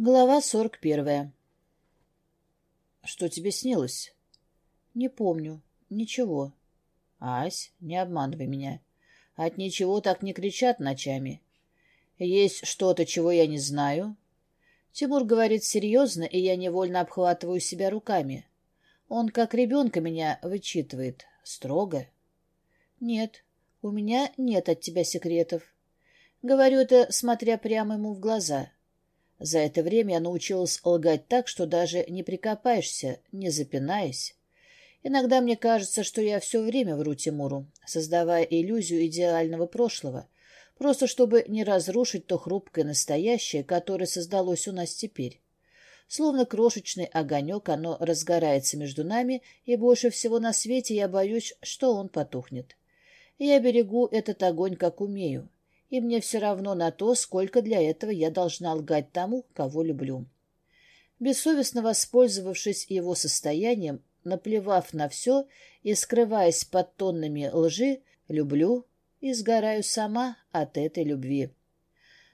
Глава сорок первая. Что тебе снилось? Не помню. Ничего. Ась, не обманывай меня. От ничего так не кричат ночами. Есть что-то, чего я не знаю? Тимур говорит серьезно, и я невольно обхватываю себя руками. Он как ребенка меня вычитывает. Строго. Нет, у меня нет от тебя секретов. Говорю это, смотря прямо ему в глаза — за это время я научилась лгать так, что даже не прикопаешься, не запинаясь. Иногда мне кажется, что я все время вру Тимуру, создавая иллюзию идеального прошлого, просто чтобы не разрушить то хрупкое настоящее, которое создалось у нас теперь. Словно крошечный огонек, оно разгорается между нами, и больше всего на свете я боюсь, что он потухнет. Я берегу этот огонь, как умею, и мне все равно на то, сколько для этого я должна лгать тому, кого люблю. Бессовестно воспользовавшись его состоянием, наплевав на все и скрываясь под тоннами лжи, люблю и сгораю сама от этой любви.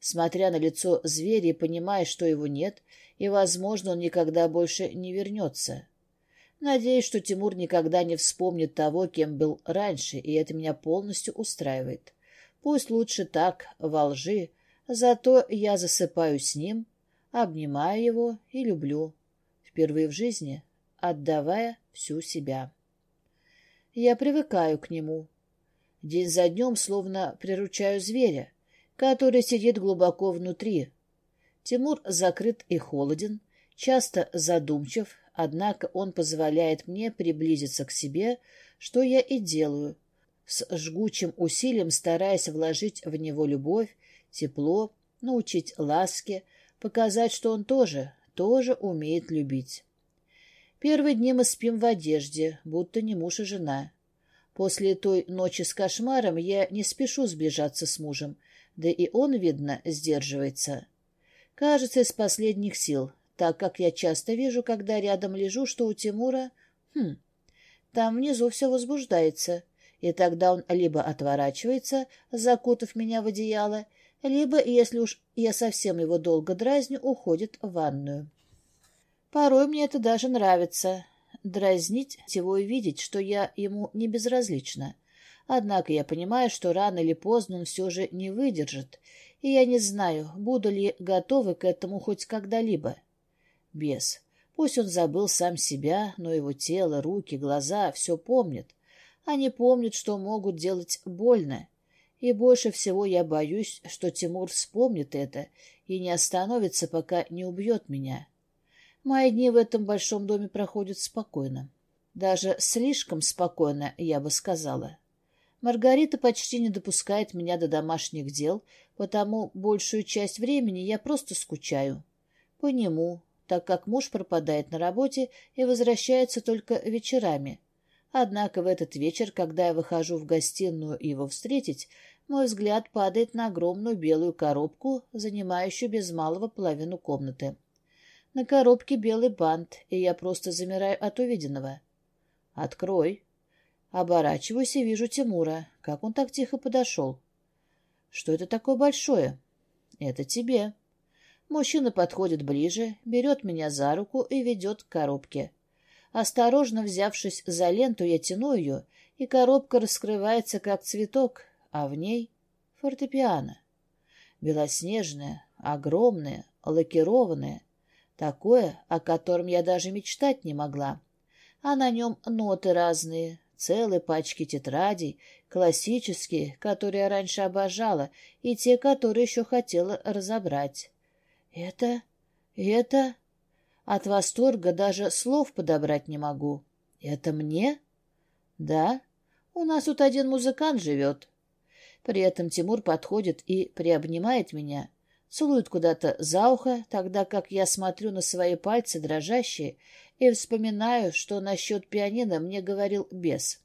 Смотря на лицо зверя и понимая, что его нет, и, возможно, он никогда больше не вернется. Надеюсь, что Тимур никогда не вспомнит того, кем был раньше, и это меня полностью устраивает. Пусть лучше так, во лжи, зато я засыпаю с ним, обнимаю его и люблю. Впервые в жизни отдавая всю себя. Я привыкаю к нему. День за днем словно приручаю зверя, который сидит глубоко внутри. Тимур закрыт и холоден, часто задумчив, однако он позволяет мне приблизиться к себе, что я и делаю — с жгучим усилием стараясь вложить в него любовь, тепло, научить ласке, показать, что он тоже, тоже умеет любить. Первые дни мы спим в одежде, будто не муж и жена. После той ночи с кошмаром я не спешу сближаться с мужем, да и он, видно, сдерживается. Кажется, из последних сил, так как я часто вижу, когда рядом лежу, что у Тимура... Хм, там внизу все возбуждается — и тогда он либо отворачивается, закутав меня в одеяло, либо, если уж я совсем его долго дразню, уходит в ванную. Порой мне это даже нравится — дразнить его и видеть, что я ему не безразлична. Однако я понимаю, что рано или поздно он все же не выдержит, и я не знаю, буду ли готова к этому хоть когда-либо. Бес. Пусть он забыл сам себя, но его тело, руки, глаза все помнят. Они помнят, что могут делать больно. И больше всего я боюсь, что Тимур вспомнит это и не остановится, пока не убьет меня. Мои дни в этом большом доме проходят спокойно. Даже слишком спокойно, я бы сказала. Маргарита почти не допускает меня до домашних дел, потому большую часть времени я просто скучаю. По нему, так как муж пропадает на работе и возвращается только вечерами. Однако в этот вечер, когда я выхожу в гостиную его встретить, мой взгляд падает на огромную белую коробку, занимающую без малого половину комнаты. На коробке белый бант, и я просто замираю от увиденного. «Открой». Оборачиваюсь и вижу Тимура. Как он так тихо подошел? «Что это такое большое?» «Это тебе». Мужчина подходит ближе, берет меня за руку и ведет к коробке. Осторожно взявшись за ленту, я тяну ее, и коробка раскрывается, как цветок, а в ней — фортепиано. Белоснежное, огромное, лакированное, такое, о котором я даже мечтать не могла. А на нем ноты разные, целые пачки тетрадей, классические, которые я раньше обожала, и те, которые еще хотела разобрать. «Это... это...» От восторга даже слов подобрать не могу. Это мне? Да. У нас тут один музыкант живет. При этом Тимур подходит и приобнимает меня, целует куда-то за ухо, тогда как я смотрю на свои пальцы дрожащие и вспоминаю, что насчет пианино мне говорил бес.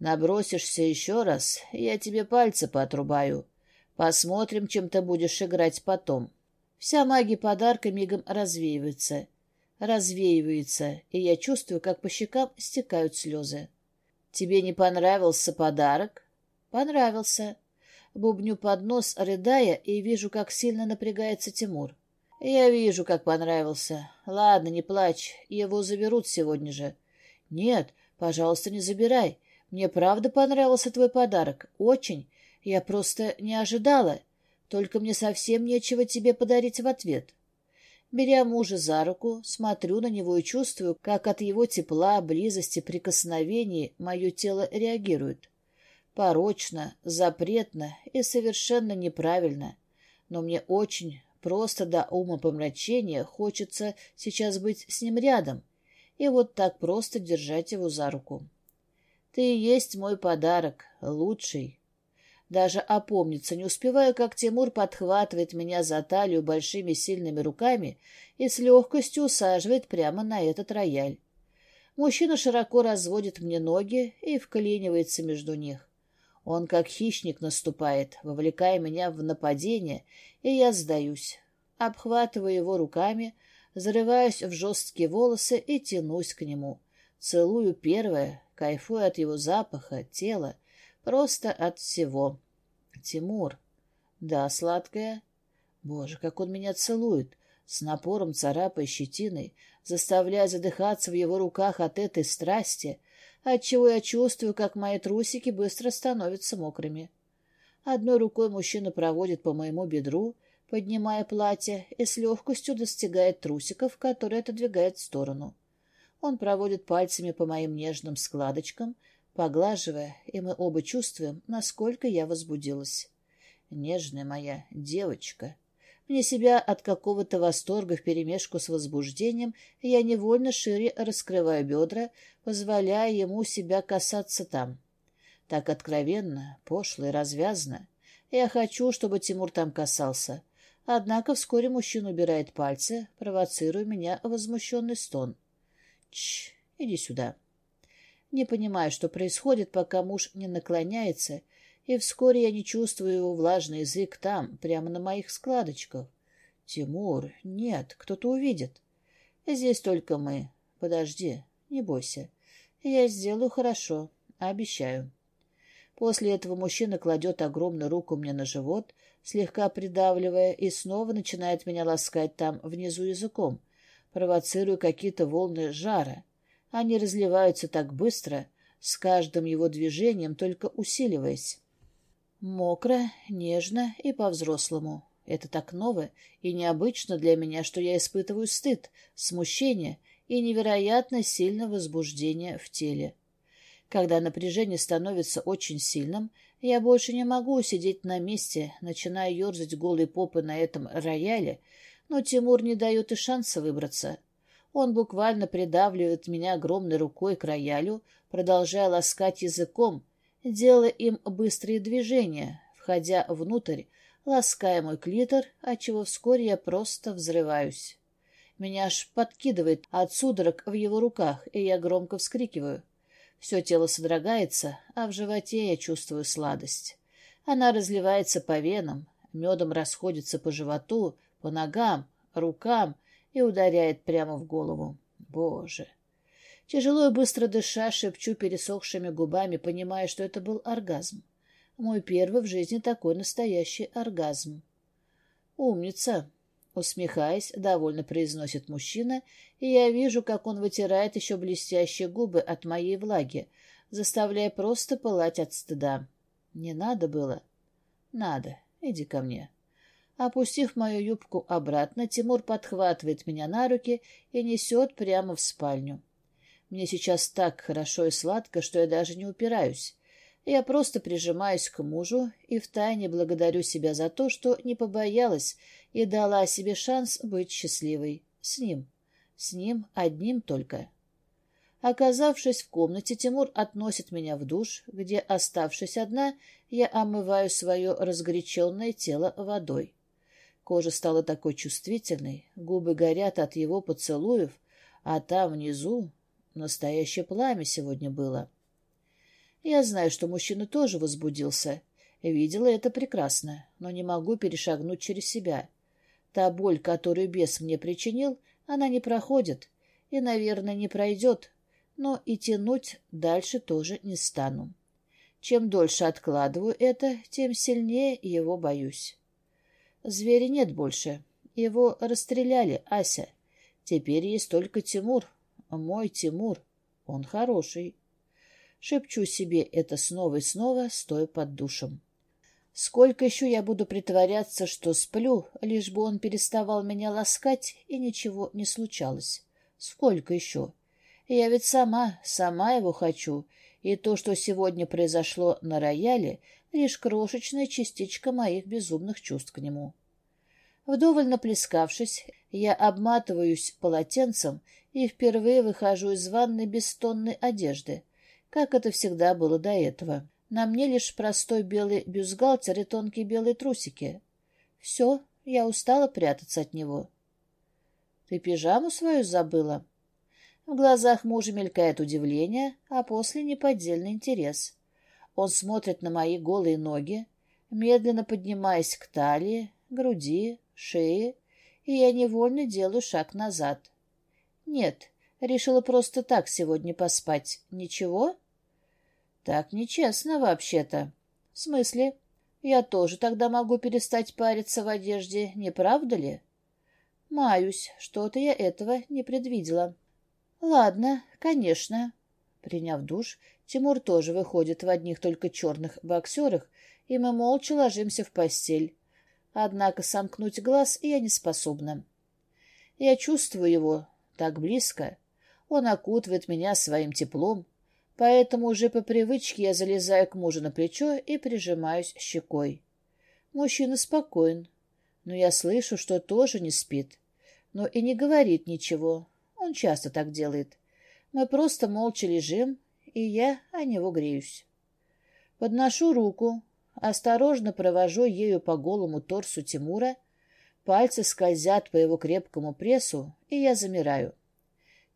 Набросишься еще раз, я тебе пальцы поотрубаю. Посмотрим, чем ты будешь играть потом. Вся магия подарка мигом развеивается. Развеивается, и я чувствую, как по щекам стекают слезы. «Тебе не понравился подарок?» «Понравился». Бубню под нос, рыдая, и вижу, как сильно напрягается Тимур. Я вижу, как понравился. Ладно, не плачь, его заберут сегодня же. Нет, пожалуйста, не забирай. Мне правда понравился твой подарок. Очень. Я просто не ожидала. Только мне совсем нечего тебе подарить в ответ. Беря мужа за руку, смотрю на него и чувствую, как от его тепла, близости, прикосновений мое тело реагирует. Порочно, запретно и совершенно неправильно. Но мне очень, просто до ума помрачения, хочется сейчас быть с ним рядом и вот так просто держать его за руку. Ты и есть мой подарок, лучший. Даже опомниться не успеваю, как Тимур подхватывает меня за талию большими сильными руками и с легкостью усаживает прямо на этот рояль. Мужчина широко разводит мне ноги и вклинивается между них. Он как хищник наступает, вовлекая меня в нападение, и я сдаюсь. Обхватываю его руками, зарываюсь в жесткие волосы и тянусь к нему. Целую первое, кайфую от его запаха, тела, просто от всего. Тимур. Да, сладкая. Боже, как он меня целует, с напором царапая щетиной, заставляя задыхаться в его руках от этой страсти, отчего я чувствую, как мои трусики быстро становятся мокрыми. Одной рукой мужчина проводит по моему бедру, поднимая платье, и с легкостью достигает трусиков, которые отодвигает в сторону. Он проводит пальцами по моим нежным складочкам, поглаживая, и мы оба чувствуем, насколько я возбудилась. Нежная моя девочка. Мне себя от какого-то восторга вперемешку с возбуждением я невольно шире раскрываю бедра, позволяя ему себя касаться там. Так откровенно, пошло и развязно. Я хочу, чтобы Тимур там касался. Однако вскоре мужчина убирает пальцы, провоцируя меня возмущенный стон. Чш, иди сюда. Не понимаю, что происходит, пока муж не наклоняется, и вскоре я не чувствую его влажный язык там, прямо на моих складочках. Тимур, нет, кто-то увидит. Здесь только мы. Подожди, не бойся. Я сделаю хорошо, обещаю. После этого мужчина кладет огромную руку мне на живот, слегка придавливая, и снова начинает меня ласкать там, внизу языком, провоцируя какие-то волны жара. Они разливаются так быстро, с каждым его движением только усиливаясь. Мокро, нежно и по-взрослому. Это так ново и необычно для меня, что я испытываю стыд, смущение и невероятно сильное возбуждение в теле. Когда напряжение становится очень сильным, я больше не могу сидеть на месте, начиная ерзать голой попы на этом рояле, но Тимур не дает и шанса выбраться. Он буквально придавливает меня огромной рукой к роялю, продолжая ласкать языком, делая им быстрые движения, входя внутрь, лаская мой клитор, отчего вскоре я просто взрываюсь. Меня аж подкидывает от судорог в его руках, и я громко вскрикиваю. Все тело содрогается, а в животе я чувствую сладость. Она разливается по венам, медом расходится по животу, по ногам, рукам и ударяет прямо в голову. Боже! Тяжело и быстро дыша, шепчу пересохшими губами, понимая, что это был оргазм. Мой первый в жизни такой настоящий оргазм. «Умница!» Усмехаясь, довольно произносит мужчина, и я вижу, как он вытирает еще блестящие губы от моей влаги, заставляя просто пылать от стыда. Не надо было? Надо. Иди ко мне. Опустив мою юбку обратно, Тимур подхватывает меня на руки и несет прямо в спальню. Мне сейчас так хорошо и сладко, что я даже не упираюсь. Я просто прижимаюсь к мужу и втайне благодарю себя за то, что не побоялась и дала себе шанс быть счастливой. С ним. С ним одним только. Оказавшись в комнате, Тимур относит меня в душ, где, оставшись одна, я омываю свое разгоряченное тело водой. Кожа стала такой чувствительной, губы горят от его поцелуев, а там внизу настоящее пламя сегодня было. Я знаю, что мужчина тоже возбудился. Видела это прекрасно, но не могу перешагнуть через себя. Та боль, которую бес мне причинил, она не проходит и, наверное, не пройдет, но и тянуть дальше тоже не стану. Чем дольше откладываю это, тем сильнее его боюсь. Зверя нет больше. Его расстреляли, Ася. Теперь есть только Тимур. Мой Тимур. Он хороший. Шепчу себе это снова и снова, стоя под душем. Сколько еще я буду притворяться, что сплю, лишь бы он переставал меня ласкать, и ничего не случалось? Сколько еще? Я ведь сама, сама его хочу, и то, что сегодня произошло на рояле, лишь крошечная частичка моих безумных чувств к нему. Вдоволь наплескавшись, я обматываюсь полотенцем и впервые выхожу из ванны без тонны одежды, как это всегда было до этого. На мне лишь простой белый бюстгальтер и тонкие белые трусики. Все, я устала прятаться от него. Ты пижаму свою забыла? В глазах мужа мелькает удивление, а после неподдельный интерес. Он смотрит на мои голые ноги, медленно поднимаясь к талии, груди, шее, и я невольно делаю шаг назад. Нет, решила просто так сегодня поспать. Ничего? Так нечестно вообще-то. В смысле? Я тоже тогда могу перестать париться в одежде, не правда ли? Маюсь, что-то я этого не предвидела. Ладно, конечно. Приняв душ, Тимур тоже выходит в одних только черных боксерах, и мы молча ложимся в постель. Однако сомкнуть глаз я не способна. Я чувствую его так близко. Он окутывает меня своим теплом, Поэтому уже по привычке я залезаю к мужу на плечо и прижимаюсь щекой. Мужчина спокоен, но я слышу, что тоже не спит. Но и не говорит ничего. Он часто так делает. Мы просто молча лежим, и я о него греюсь. Подношу руку, осторожно провожу ею по голому торсу Тимура, пальцы скользят по его крепкому прессу, и я замираю.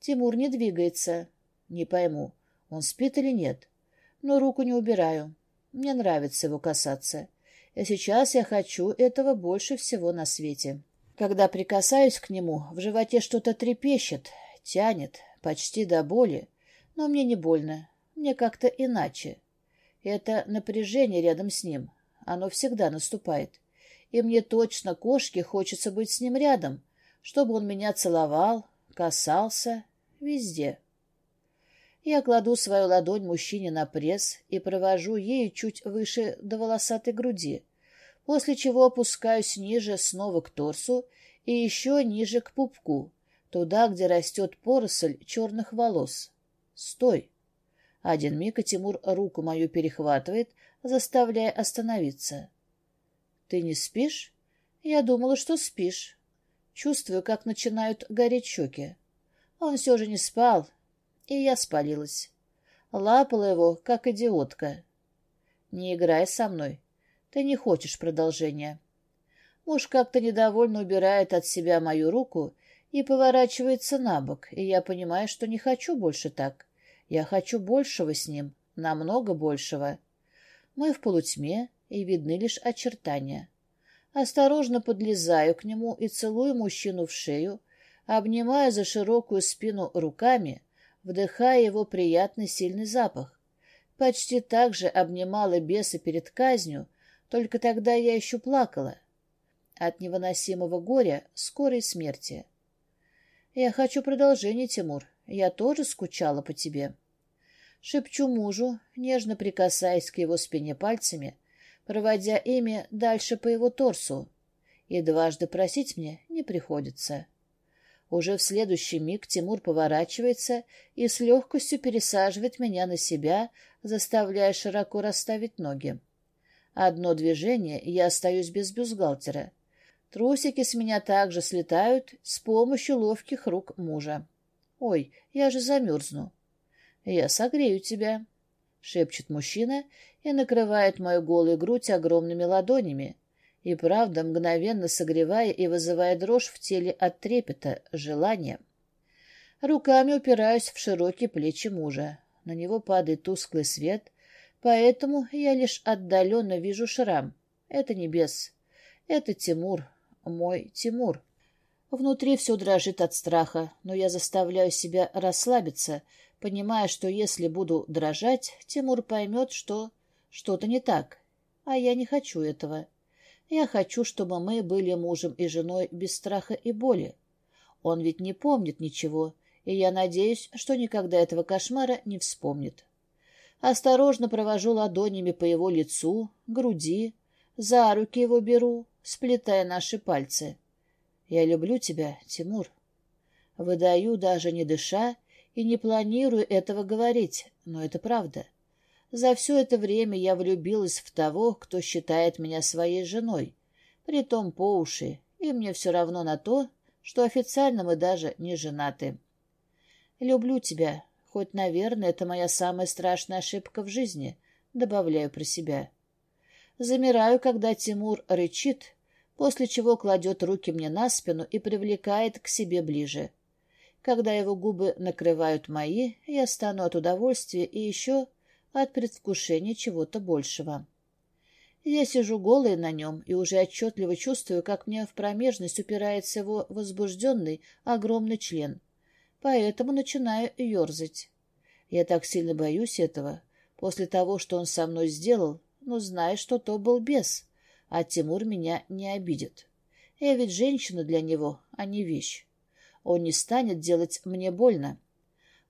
Тимур не двигается. Не пойму, он спит или нет. Но руку не убираю. Мне нравится его касаться. И сейчас я хочу этого больше всего на свете. Когда прикасаюсь к нему, в животе что-то трепещет, тянет, почти до боли. Но мне не больно. Мне как-то иначе. Это напряжение рядом с ним. Оно всегда наступает. И мне точно, кошке, хочется быть с ним рядом, чтобы он меня целовал, касался, везде. Я кладу свою ладонь мужчине на пресс и провожу ею чуть выше до волосатой груди, после чего опускаюсь ниже снова к торсу и еще ниже к пупку, туда, где растет поросль черных волос. Стой! Один миг, и Тимур руку мою перехватывает, заставляя остановиться. Ты не спишь? Я думала, что спишь. Чувствую, как начинают гореть щеки. Он все же не спал, и я спалилась. Лапала его, как идиотка. «Не играй со мной. Ты не хочешь продолжения». Муж как-то недовольно убирает от себя мою руку и поворачивается на бок, и я понимаю, что не хочу больше так. Я хочу большего с ним, намного большего. Мы в полутьме, и видны лишь очертания. Осторожно подлезаю к нему и целую мужчину в шею, обнимая за широкую спину руками, вдыхая его приятный сильный запах. Почти так же обнимала беса перед казнью, только тогда я еще плакала. От невыносимого горя, скорой смерти. Я хочу продолжения, Тимур. Я тоже скучала по тебе. Шепчу мужу, нежно прикасаясь к его спине пальцами, проводя ими дальше по его торсу. И дважды просить мне не приходится. Уже в следующий миг Тимур поворачивается и с легкостью пересаживает меня на себя, заставляя широко расставить ноги. Одно движение, и я остаюсь без бюстгальтера. Трусики с меня также слетают с помощью ловких рук мужа. «Ой, я же замерзну». «Я согрею тебя», — шепчет мужчина и накрывает мою голую грудь огромными ладонями, и правда, мгновенно согревая и вызывая дрожь в теле от трепета, желания. Руками упираюсь в широкие плечи мужа. На него падает тусклый свет, поэтому я лишь отдаленно вижу шрам. Это небес. Это Тимур. Мой Тимур. Внутри все дрожит от страха, но я заставляю себя расслабиться, понимая, что если буду дрожать, Тимур поймет, что что-то не так. А я не хочу этого. Я хочу, чтобы мы были мужем и женой без страха и боли. Он ведь не помнит ничего, и я надеюсь, что никогда этого кошмара не вспомнит. Осторожно провожу ладонями по его лицу, груди, за руки его беру, сплетая наши пальцы. Я люблю тебя, Тимур. Выдаю, даже не дыша, и не планирую этого говорить, но это правда. За все это время я влюбилась в того, кто считает меня своей женой, притом по уши, и мне все равно на то, что официально мы даже не женаты. Люблю тебя, хоть, наверное, это моя самая страшная ошибка в жизни, добавляю про себя. Замираю, когда Тимур рычит, после чего кладет руки мне на спину и привлекает к себе ближе. Когда его губы накрывают мои, я стану от удовольствия и еще от предвкушения чего-то большего. Я сижу голой на нем и уже отчетливо чувствую, как мне в промежность упирается его возбужденный огромный член. Поэтому начинаю ерзать. Я так сильно боюсь этого, после того, что он со мной сделал, но знаю, что то был бес, а Тимур меня не обидит. Я ведь женщина для него, а не вещь. Он не станет делать мне больно.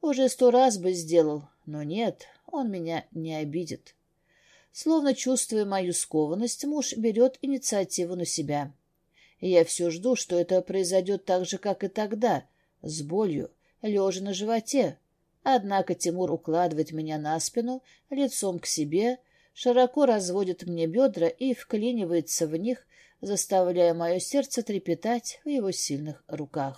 Уже сто раз бы сделал, но нет, он меня не обидит. Словно чувствуя мою скованность, муж берет инициативу на себя. Я все жду, что это произойдет так же, как и тогда, с болью, лежа на животе. Однако Тимур укладывает меня на спину, лицом к себе, широко разводит мне бедра и вклинивается в них, заставляя мое сердце трепетать в его сильных руках.